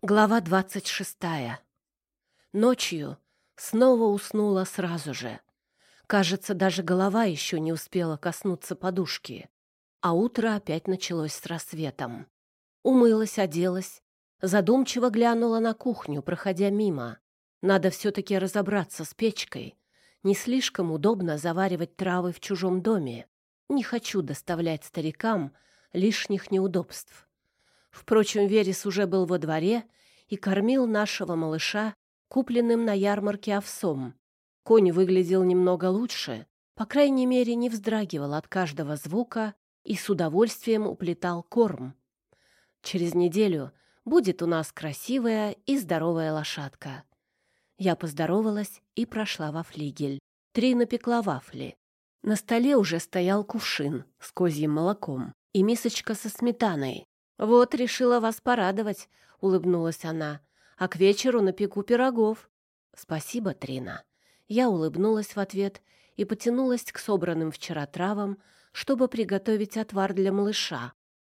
Глава двадцать шестая. Ночью снова уснула сразу же. Кажется, даже голова еще не успела коснуться подушки. А утро опять началось с рассветом. Умылась, оделась, задумчиво глянула на кухню, проходя мимо. Надо все-таки разобраться с печкой. Не слишком удобно заваривать травы в чужом доме. Не хочу доставлять старикам лишних неудобств. Впрочем, Верес уже был во дворе и кормил нашего малыша купленным на ярмарке овсом. Конь выглядел немного лучше, по крайней мере, не вздрагивал от каждого звука и с удовольствием уплетал корм. Через неделю будет у нас красивая и здоровая лошадка. Я поздоровалась и прошла во флигель. Три напекла вафли. На столе уже стоял кувшин с козьим молоком и мисочка со сметаной. «Вот, решила вас порадовать», — улыбнулась она. «А к вечеру напеку пирогов». «Спасибо, Трина». Я улыбнулась в ответ и потянулась к собранным вчера травам, чтобы приготовить отвар для малыша.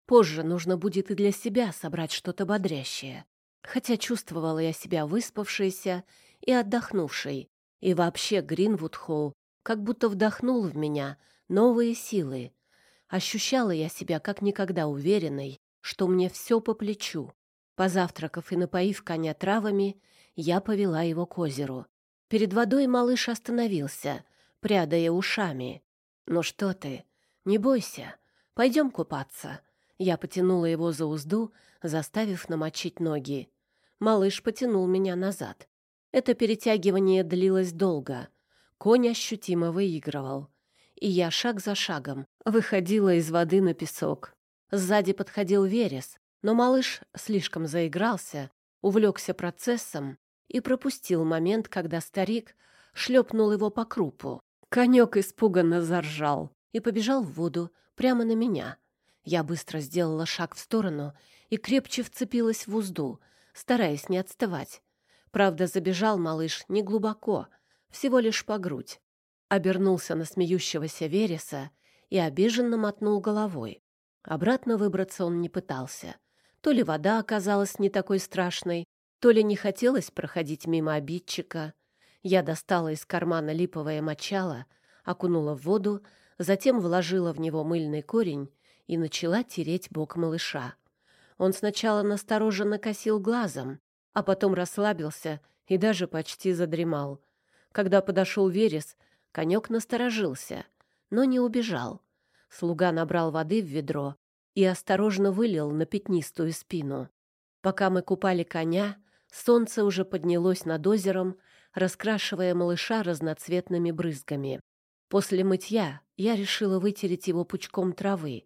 Позже нужно будет и для себя собрать что-то бодрящее. Хотя чувствовала я себя выспавшейся и отдохнувшей. И вообще Гринвуд-Холл как будто вдохнул в меня новые силы. Ощущала я себя как никогда уверенной что мне все по плечу. Позавтракав и напоив коня травами, я повела его к озеру. Перед водой малыш остановился, прядая ушами. «Ну что ты? Не бойся. Пойдем купаться». Я потянула его за узду, заставив намочить ноги. Малыш потянул меня назад. Это перетягивание длилось долго. Конь ощутимо выигрывал. И я шаг за шагом выходила из воды на песок. Сзади подходил Верес, но малыш слишком заигрался, увлекся процессом и пропустил момент, когда старик шлепнул его по крупу. Конек испуганно заржал и побежал в воду прямо на меня. Я быстро сделала шаг в сторону и крепче вцепилась в узду, стараясь не отставать. Правда, забежал малыш не глубоко, всего лишь по грудь. Обернулся на смеющегося Вереса и обиженно мотнул головой. Обратно выбраться он не пытался. То ли вода оказалась не такой страшной, то ли не хотелось проходить мимо обидчика. Я достала из кармана липовое мочало, окунула в воду, затем вложила в него мыльный корень и начала тереть бок малыша. Он сначала настороженно косил глазом, а потом расслабился и даже почти задремал. Когда подошел Верес, конек насторожился, но не убежал. Слуга набрал воды в ведро и осторожно вылил на пятнистую спину. Пока мы купали коня, солнце уже поднялось над озером, раскрашивая малыша разноцветными брызгами. После мытья я решила вытереть его пучком травы,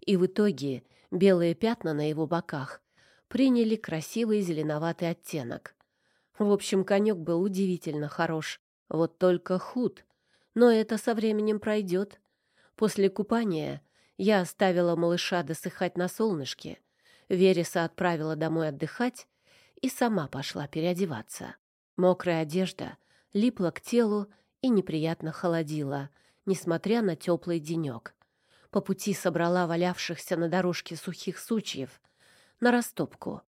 и в итоге белые пятна на его боках приняли красивый зеленоватый оттенок. В общем, конек был удивительно хорош, вот только худ. Но это со временем пройдет. После купания я оставила малыша досыхать на солнышке, Вереса отправила домой отдыхать и сама пошла переодеваться. Мокрая одежда липла к телу и неприятно холодила, несмотря на теплый денек. По пути собрала валявшихся на дорожке сухих сучьев на растопку.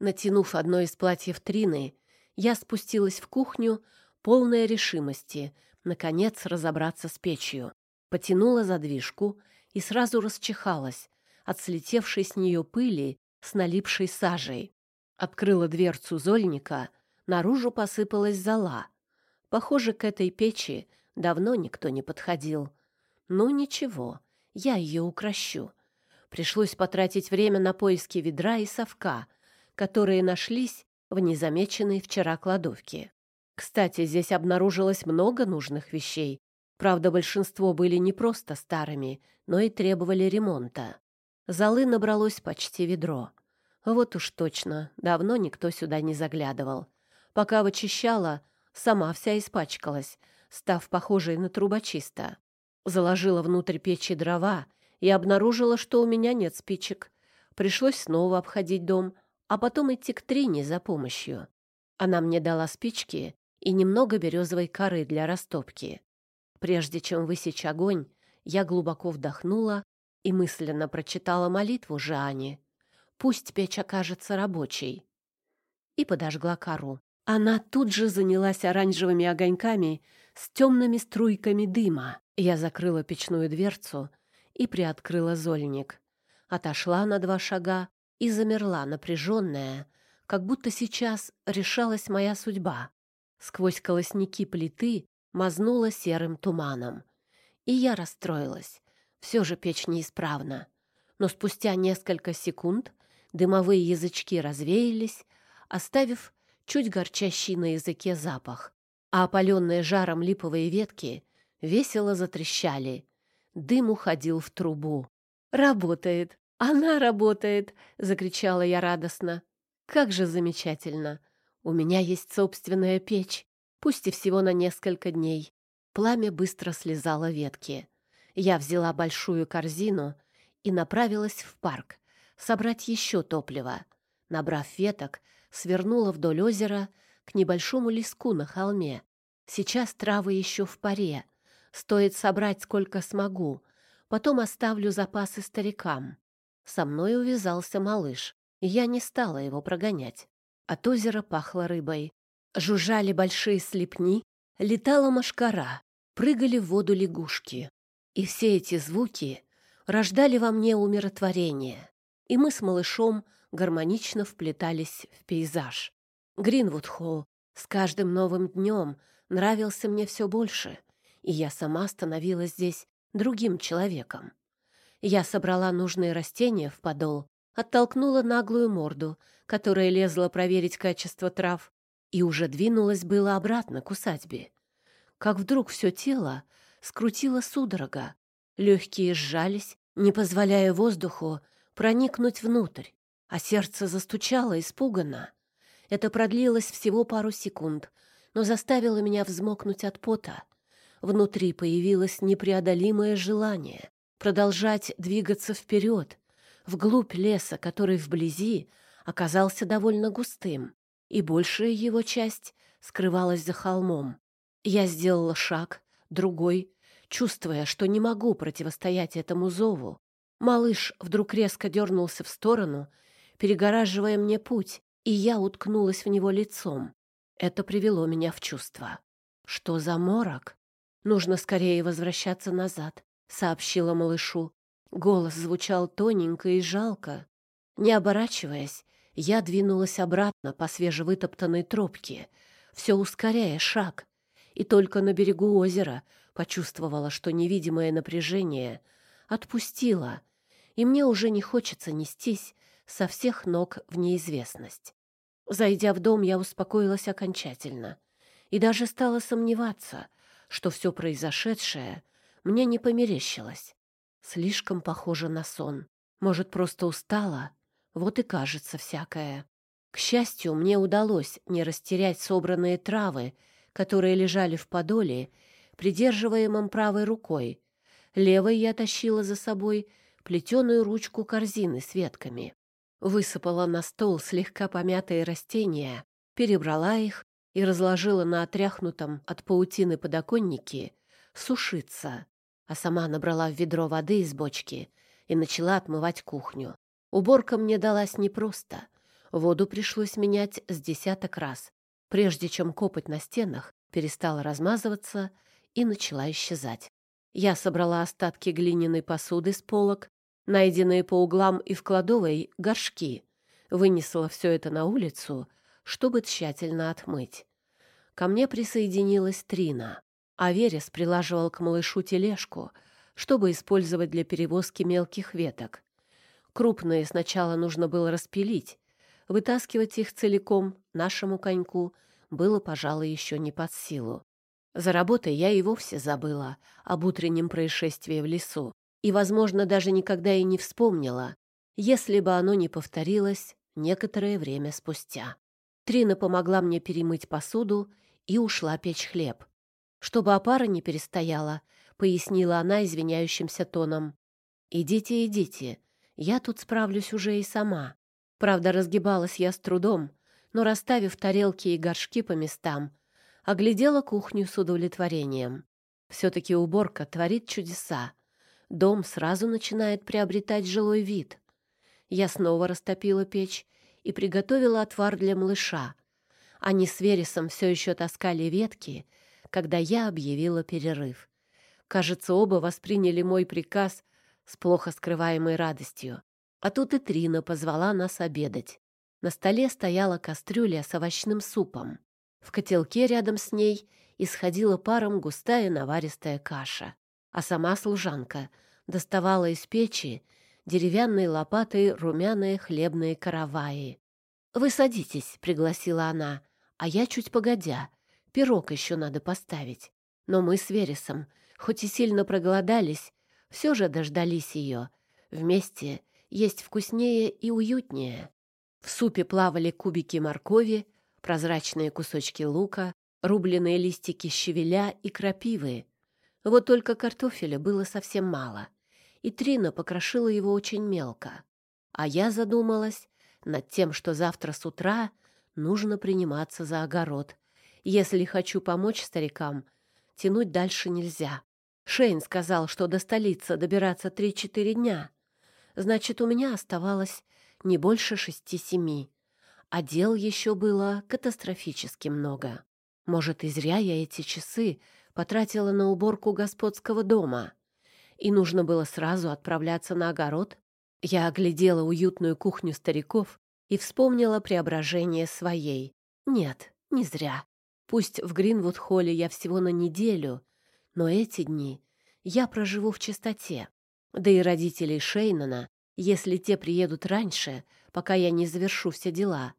Натянув одно из платьев Трины, я спустилась в кухню, полная решимости, наконец разобраться с печью потянула задвижку и сразу расчихалась от слетевшей с нее пыли с налипшей сажей. Открыла дверцу зольника, наружу посыпалась зола. Похоже, к этой печи давно никто не подходил. Ну ничего, я ее укращу. Пришлось потратить время на поиски ведра и совка, которые нашлись в незамеченной вчера кладовке. Кстати, здесь обнаружилось много нужных вещей, Правда, большинство были не просто старыми, но и требовали ремонта. Золы набралось почти ведро. Вот уж точно, давно никто сюда не заглядывал. Пока вычищала, сама вся испачкалась, став похожей на трубочиста. Заложила внутрь печи дрова и обнаружила, что у меня нет спичек. Пришлось снова обходить дом, а потом идти к Трине за помощью. Она мне дала спички и немного березовой коры для растопки. Прежде чем высечь огонь, я глубоко вдохнула и мысленно прочитала молитву Жане. Пусть печь окажется рабочей. и подожгла кору. Она тут же занялась оранжевыми огоньками с темными струйками дыма. Я закрыла печную дверцу и приоткрыла зольник. Отошла на два шага и замерла, напряженная, как будто сейчас решалась моя судьба. Сквозь колосники плиты мазнула серым туманом. И я расстроилась. Все же печь неисправна. Но спустя несколько секунд дымовые язычки развеялись, оставив чуть горчащий на языке запах, а опаленные жаром липовые ветки весело затрещали. Дым уходил в трубу. «Работает! Она работает!» — закричала я радостно. «Как же замечательно! У меня есть собственная печь, пусть и всего на несколько дней». Пламя быстро слезало ветки. Я взяла большую корзину и направилась в парк собрать еще топливо. Набрав веток, свернула вдоль озера к небольшому леску на холме. Сейчас травы еще в паре. Стоит собрать сколько смогу. Потом оставлю запасы старикам. Со мной увязался малыш, и я не стала его прогонять. От озера пахло рыбой. Жужжали большие слепни, летала мошкара, прыгали в воду лягушки. И все эти звуки рождали во мне умиротворение. И мы с малышом гармонично вплетались в пейзаж. Гринвуд-холл с каждым новым днем нравился мне все больше, и я сама становилась здесь другим человеком. Я собрала нужные растения в подол, оттолкнула наглую морду, которая лезла проверить качество трав, и уже двинулась было обратно к усадьбе. Как вдруг все тело скрутило судорога. Легкие сжались, не позволяя воздуху проникнуть внутрь а сердце застучало испуганно. Это продлилось всего пару секунд, но заставило меня взмокнуть от пота. Внутри появилось непреодолимое желание продолжать двигаться вперед, вглубь леса, который вблизи оказался довольно густым, и большая его часть скрывалась за холмом. Я сделала шаг, другой, чувствуя, что не могу противостоять этому зову. Малыш вдруг резко дернулся в сторону — перегораживая мне путь, и я уткнулась в него лицом. Это привело меня в чувство. Что за морок? Нужно скорее возвращаться назад, сообщила малышу. Голос звучал тоненько и жалко. Не оборачиваясь, я двинулась обратно по свежевытоптанной тропке, все ускоряя шаг, и только на берегу озера почувствовала, что невидимое напряжение отпустило, и мне уже не хочется нестись со всех ног в неизвестность. Зайдя в дом, я успокоилась окончательно и даже стала сомневаться, что все произошедшее мне не померещилось. Слишком похоже на сон. Может, просто устала? Вот и кажется всякое. К счастью, мне удалось не растерять собранные травы, которые лежали в подоле, придерживаемом правой рукой. Левой я тащила за собой плетеную ручку корзины с ветками высыпала на стол слегка помятые растения, перебрала их и разложила на отряхнутом от паутины подоконнике сушиться, а сама набрала в ведро воды из бочки и начала отмывать кухню. Уборка мне далась непросто. Воду пришлось менять с десяток раз, прежде чем копоть на стенах перестала размазываться и начала исчезать. Я собрала остатки глиняной посуды с полок Найденные по углам и в кладовой горшки. Вынесла все это на улицу, чтобы тщательно отмыть. Ко мне присоединилась Трина, а Верес прилаживал к малышу тележку, чтобы использовать для перевозки мелких веток. Крупные сначала нужно было распилить. Вытаскивать их целиком нашему коньку было, пожалуй, еще не под силу. За работой я и вовсе забыла об утреннем происшествии в лесу и, возможно, даже никогда и не вспомнила, если бы оно не повторилось некоторое время спустя. Трина помогла мне перемыть посуду и ушла печь хлеб. Чтобы опара не перестояла, пояснила она извиняющимся тоном. «Идите, идите, я тут справлюсь уже и сама». Правда, разгибалась я с трудом, но, расставив тарелки и горшки по местам, оглядела кухню с удовлетворением. Все-таки уборка творит чудеса дом сразу начинает приобретать жилой вид. Я снова растопила печь и приготовила отвар для малыша. Они с Вересом все еще таскали ветки, когда я объявила перерыв. Кажется, оба восприняли мой приказ с плохо скрываемой радостью. А тут и Трина позвала нас обедать. На столе стояла кастрюля с овощным супом. В котелке рядом с ней исходила паром густая наваристая каша. А сама служанка доставала из печи деревянной лопатой румяные хлебные караваи. «Вы садитесь», — пригласила она, — «а я чуть погодя. Пирог еще надо поставить». Но мы с Вересом, хоть и сильно проголодались, все же дождались ее. Вместе есть вкуснее и уютнее. В супе плавали кубики моркови, прозрачные кусочки лука, рубленые листики щавеля и крапивы. Вот только картофеля было совсем мало, и Трина покрошила его очень мелко. А я задумалась над тем, что завтра с утра нужно приниматься за огород. Если хочу помочь старикам, тянуть дальше нельзя. Шейн сказал, что до столицы добираться три-четыре дня. Значит, у меня оставалось не больше шести-семи. А дел еще было катастрофически много. Может, и зря я эти часы потратила на уборку господского дома. И нужно было сразу отправляться на огород. Я оглядела уютную кухню стариков и вспомнила преображение своей. Нет, не зря. Пусть в Гринвуд-холле я всего на неделю, но эти дни я проживу в чистоте. Да и родителей Шейнана, если те приедут раньше, пока я не завершу все дела,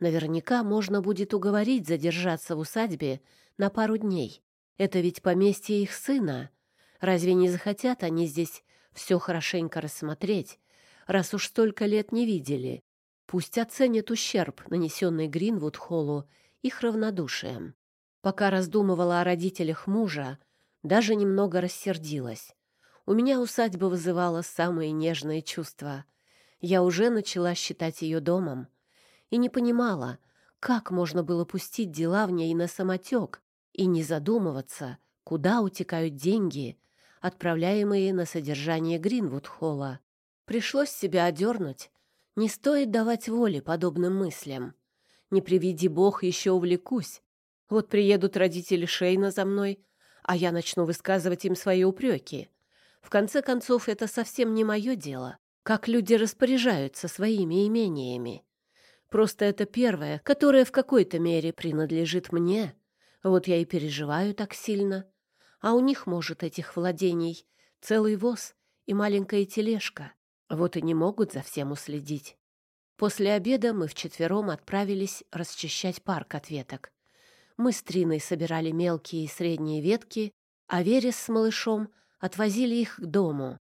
наверняка можно будет уговорить задержаться в усадьбе на пару дней. Это ведь поместье их сына. Разве не захотят они здесь все хорошенько рассмотреть, раз уж столько лет не видели? Пусть оценят ущерб, нанесенный Гринвуд-холлу, их равнодушием. Пока раздумывала о родителях мужа, даже немного рассердилась. У меня усадьба вызывала самые нежные чувства. Я уже начала считать ее домом и не понимала, как можно было пустить дела в ней на самотек и не задумываться, куда утекают деньги, отправляемые на содержание Гринвуд-холла. Пришлось себя одернуть. Не стоит давать воли подобным мыслям. Не приведи бог, еще увлекусь. Вот приедут родители Шейна за мной, а я начну высказывать им свои упреки. В конце концов, это совсем не мое дело, как люди распоряжаются своими имениями. Просто это первое, которое в какой-то мере принадлежит мне. Вот я и переживаю так сильно. А у них, может, этих владений целый воз и маленькая тележка. Вот и не могут за всем уследить. После обеда мы вчетвером отправились расчищать парк от веток. Мы с Триной собирали мелкие и средние ветки, а Верес с малышом отвозили их к дому.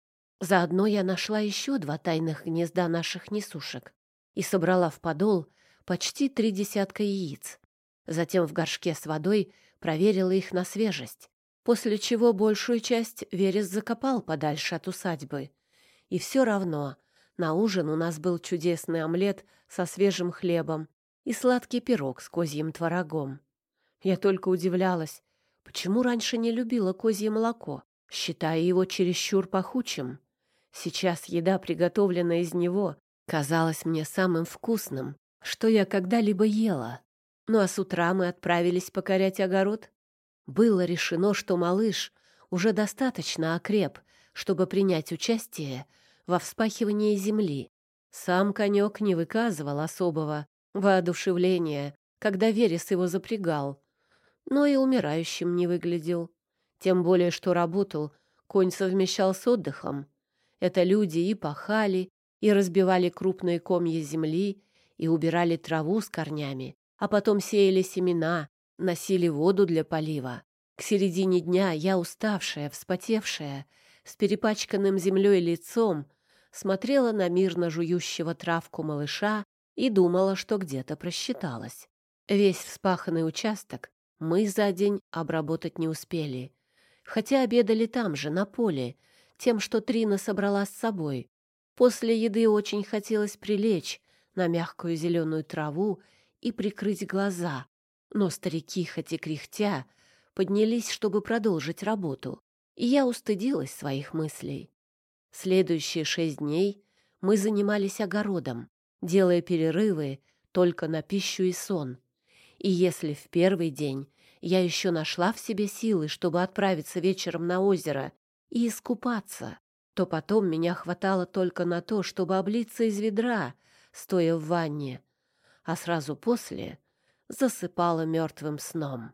Заодно я нашла еще два тайных гнезда наших несушек и собрала в подол почти три десятка яиц. Затем в горшке с водой проверила их на свежесть, после чего большую часть Верес закопал подальше от усадьбы. И все равно на ужин у нас был чудесный омлет со свежим хлебом и сладкий пирог с козьим творогом. Я только удивлялась, почему раньше не любила козье молоко, считая его чересчур пахучим. Сейчас еда, приготовленная из него, казалась мне самым вкусным, что я когда-либо ела. Ну а с утра мы отправились покорять огород. Было решено, что малыш уже достаточно окреп, чтобы принять участие во вспахивании земли. Сам конек не выказывал особого воодушевления, когда Верес его запрягал, но и умирающим не выглядел. Тем более, что работу конь совмещал с отдыхом. Это люди и пахали, и разбивали крупные комья земли, и убирали траву с корнями, а потом сеяли семена, носили воду для полива. К середине дня я, уставшая, вспотевшая, с перепачканным землей лицом, смотрела на мирно жующего травку малыша и думала, что где-то просчиталась. Весь вспаханный участок мы за день обработать не успели, хотя обедали там же, на поле, тем, что Трина собрала с собой. После еды очень хотелось прилечь на мягкую зеленую траву и прикрыть глаза, но старики, хоть и кряхтя, поднялись, чтобы продолжить работу, и я устыдилась своих мыслей. Следующие шесть дней мы занимались огородом. делая перерывы только на пищу и сон. И если в первый день я еще нашла в себе силы, чтобы отправиться вечером на озеро и искупаться, то потом меня хватало только на то, чтобы облиться из ведра, стоя в ванне, а сразу после засыпала мертвым сном.